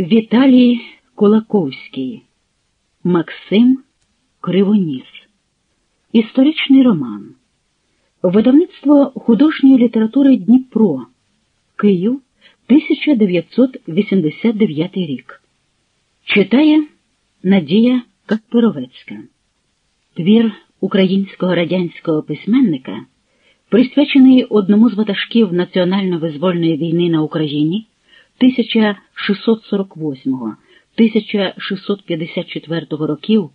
Віталій Кулаковський, Максим Кривоніс. Історичний роман. Видавництво художньої літератури Дніпро. Київ 1989 рік. Читає Надія Каспировецька. Твір українського радянського письменника, присвячений одному з ватажків національно-визвольної війни на Україні 1648-1654 років,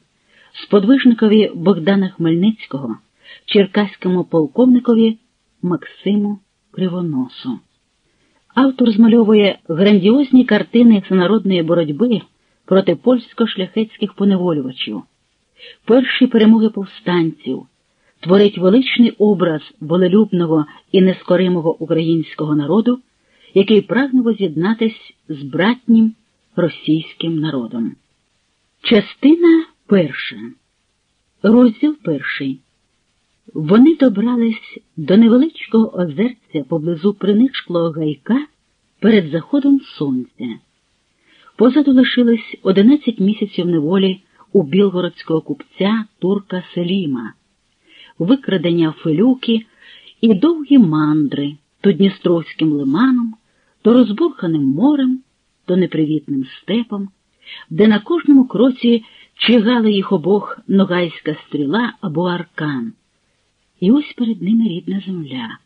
сподвижникові Богдана Хмельницького, черкаському полковникові Максиму Кривоносу. Автор змальовує грандіозні картини всенародної боротьби проти польсько-шляхетських поневолювачів, перші перемоги повстанців, творить величний образ волелюбного і нескоримого українського народу, який прагнув воз'єднатись з братнім російським народом. Частина перша. Розділ перший. Вони добрались до невеличкого озерця поблизу принишклого гайка перед заходом сонця. Позаду лишились одинадцять місяців неволі у білгородського купця турка Селіма, викрадення филюки і довгі мандри то Дністровським лиманом, то розбурханим морем, то непривітним степом, де на кожному кроці чигала їх обох ногайська стріла або аркан. І ось перед ними рідна земля.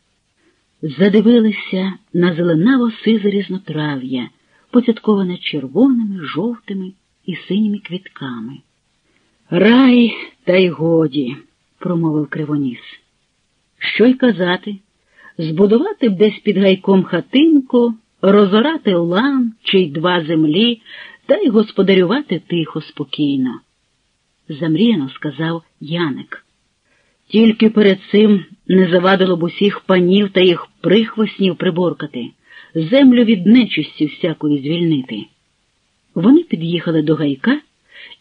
Задивилися на зеленаво сизе різнотрав'я, поцятковане червоними, жовтими і синіми квітками. Рай, та й годі, промовив Кривоніс. Що й казати? Збудувати б десь під гайком хатинку, розорати лан чи й два землі, та й господарювати тихо, спокійно. Замріяно сказав Яник. Тільки перед цим не завадило б усіх панів та їх прихвоснів приборкати, землю від нечисті всякої звільнити. Вони під'їхали до гайка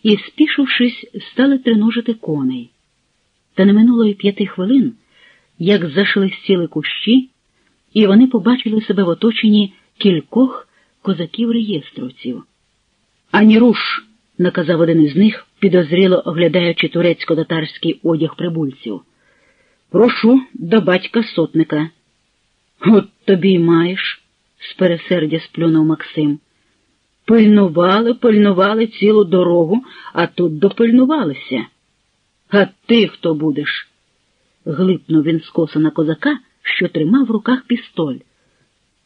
і, спішившись, стали триножити коней. Та не минуло й п'яти хвилин, як зашелестіли кущі, і вони побачили себе в оточенні кількох козаків-реєстровців. Ані руш, наказав один із них, підозріло оглядаючи турецько-татарський одяг прибульців. Прошу до батька сотника. От тобі й маєш, з пересердя сплюнув Максим. Пильнували, пильнували цілу дорогу, а тут допильнувалися. А ти хто будеш? глипнув він скоса на козака, що тримав в руках пістоль.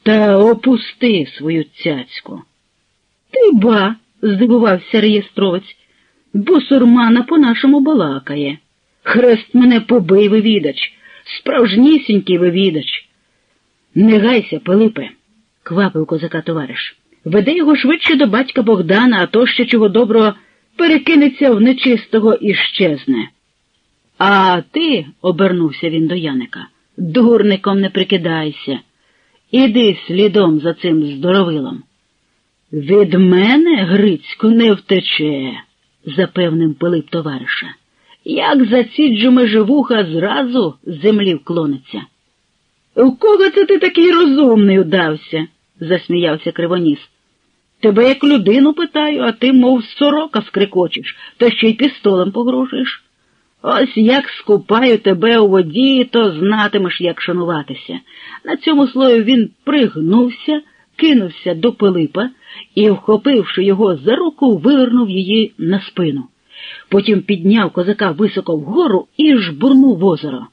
Та опусти свою цяцьку. Ти ба, здивувався реєстровець, бо сурмана по-нашому балакає. Хрест мене побий вивідач, справжнісінький вивідач. Не гайся, Пилипе, квапив козака товариш. Веди його швидше до батька Богдана, а то ще чого доброго перекинеться в нечистого і щезне. А ти, обернувся він до Яника, дурником не прикидайся. Іди слідом за цим здоровилом. Від мене, Грицько, не втече, запевнив Пилип товариша. Як заціджу меживуха, зразу землі вклониться. У кого це ти такий розумний удався? засміявся Кривоніс. Тебе як людину питаю, а ти, мов сорока, скрикочеш, та ще й пістолем погрожуєш. Ось як скупаю тебе у воді, то знатимеш, як шануватися. На цьому слові він пригнувся, кинувся до Пилипа і, вхопивши його за руку, вивернув її на спину. Потім підняв козака високо вгору і жбурнув в озеро.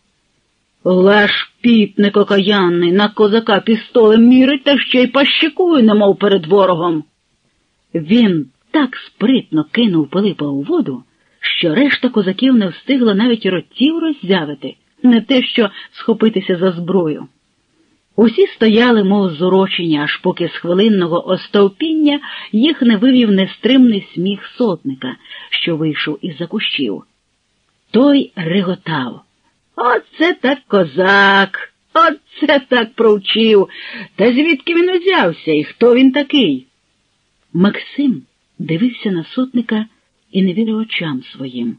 Лаш піпник окаянний на козака пістолем мірить та ще й пащикує, немов перед ворогом. Він так спритно кинув Пилипа у воду, що решта козаків не встигла навіть ротів роззявити, не те що схопитися за зброю. Усі стояли, мов зурочені, аж поки з хвилинного остовпіння їх не вивів нестримний сміх сотника, що вийшов із за кущів. Той реготав. Оце так козак, оце так провчив. Та звідки він узявся і хто він такий? Максим дивився на сотника і не вірив очам своїм.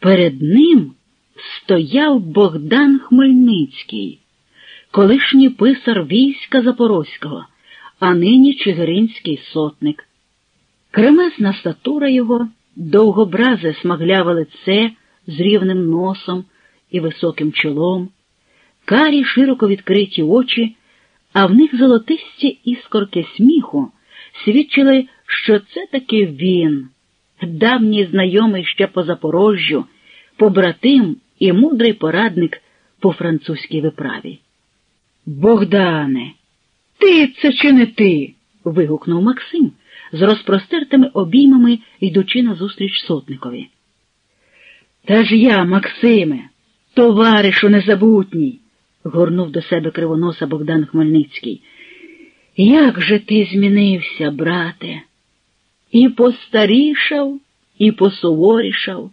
Перед ним стояв Богдан Хмельницький, колишній писар війська Запорозького, а нині Чигиринський сотник. Кремесна статура його, довгобразе смагляве лице з рівним носом і високим чолом, карі широко відкриті очі, а в них золотисті іскорки сміху свідчили, що це таки він, давній знайомий ще по Запорожжю, побратим і мудрий порадник по французькій виправі. Богдане, ти це чи не ти? вигукнув Максим, з розпростертими обіймами йдучи назустріч сотникові. Та ж я, Максиме, товаришу незабутній, горнув до себе кривоноса Богдан Хмельницький. Як же ти змінився, брате? І постарішав, і посуворішав.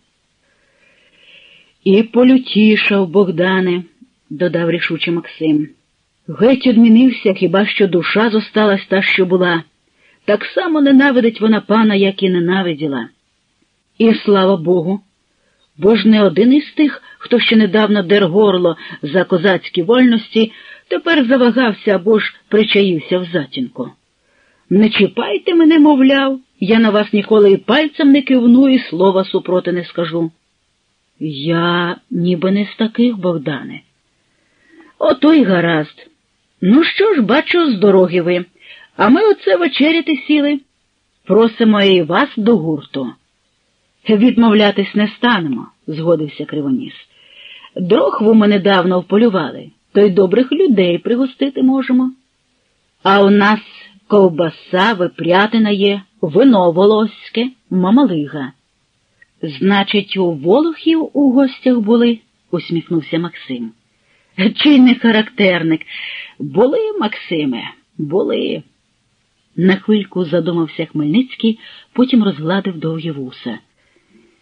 І полютішав, Богдане, додав рішуче Максим. Геть одмінився, хіба що душа зосталась та, що була. Так само ненавидить вона пана, як і ненавиділа. І слава Богу, бо ж не один із тих, хто ще недавно дер горло за козацькі вольності, тепер завагався або ж причаївся в затінку. Не чіпайте мене, мовляв, я на вас ніколи і пальцем не кивну, і слова супроти не скажу. Я ніби не з таких, Богдане. Ото й гаразд. Ну що ж, бачу, з дороги ви, а ми оце вечеряти сіли. Просимо і вас до гурту. Відмовлятись не станемо, згодився Кривоніс. Дрохву ми недавно вполювали, то й добрих людей пригостити можемо. А у нас ковбаса, випрятина є, вино волоське, мамалига. Значить, у Волохів у гостях були, усміхнувся Максим. Чи не характерник? Були, Максиме, були. На хвильку задумався Хмельницький, потім розгладив довгі вуса.